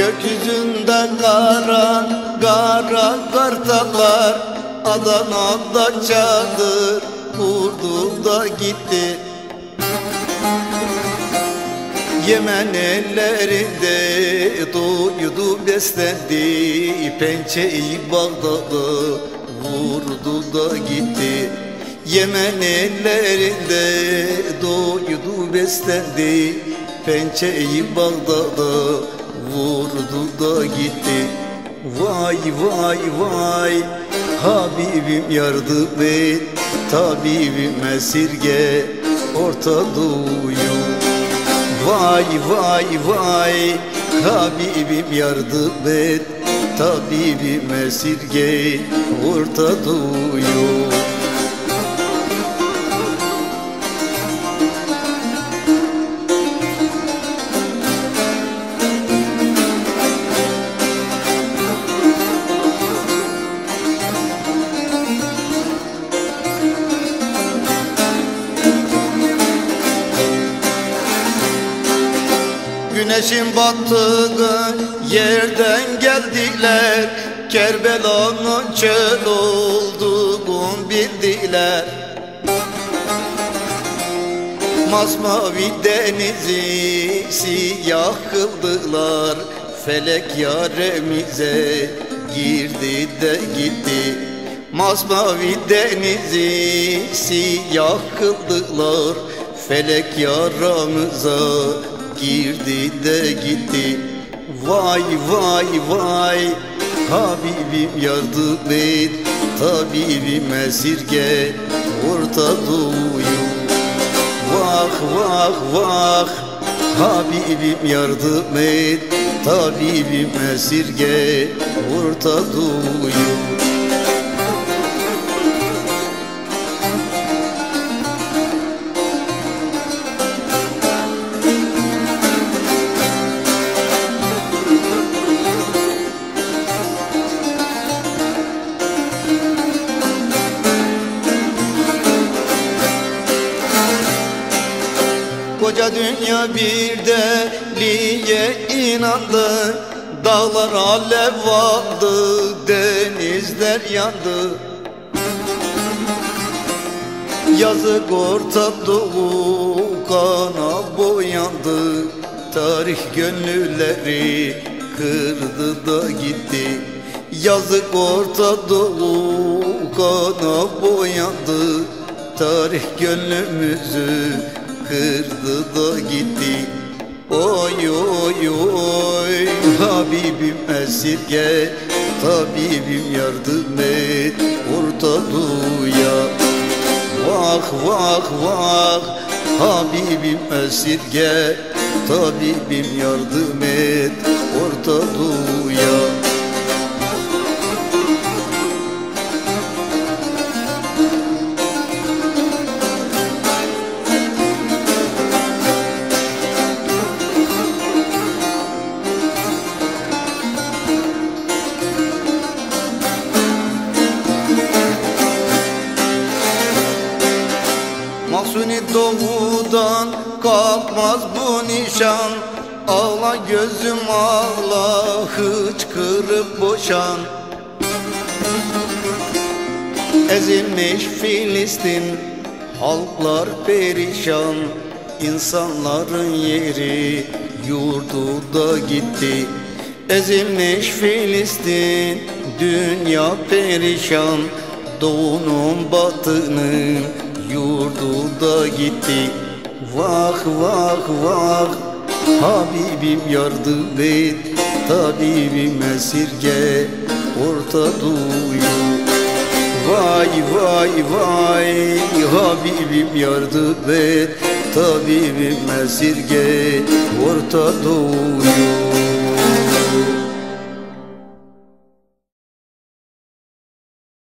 Gökyüzünde kara kara kartallar Adana'da çadır kurdu da gitti. Yemen ellerinde doydu beslendi. Pençeyi Bağdat'ı vurdu da gitti. Yemen ellerinde doydu beslendi. Pençeyi Bağdat'ı vurdu da gitti. Vay vay vay Habibim yardım et Tabibim esirge Orta Doğu'yu. Vay vay vay Habibim yardım et Tabibim esirge Orta Doğu'yu Güneşin battığı yerden geldiler. Kerbela'nın çöl olduğunu bildiler. Masmavi denizi siyah kıldılar. Felek yaremize girdi de gitti. Masmavi denizi siyah kıldılar. Felek yaramıza girdi de gitti. Vay vay vay. Habibim yardım et. Tabibim esirge. Orta Doğu'yu Vah vah vah. Habibim yardım et. Tabibim esirge. Orta Doğu'yu Koca dünya bir deliye inandı? Dağlar alev aldı Denizler yandı. Yazık orta doğu kana boyandı. Tarih gönülleri kırdı da gitti. Yazık orta doğu kana boyandı. Tarih gönlümüzü kırdı da gitti. Oy oy oy. Habibim esirge Tabibim yardım et. Orta Doğu'ya Vah vah vah. Habibim esirge Tabibim yardım et. Orta Doğu'ya Mahsuni doğudan kalkmaz bu nişan. Ağla gözüm ağla hıçkırıp boşan. Ezilmiş Filistin halklar perişan. İnsanların yeri yurdu da gitti. Ezilmiş Filistin dünya perişan. Doğunun batının yurdu da gitti. Vah vah vah. Habibim yardım et Tabibim esirge Orta Doğu'yu Vay vay vay Habibim yardım et Tabibim esirge Orta Doğu'yu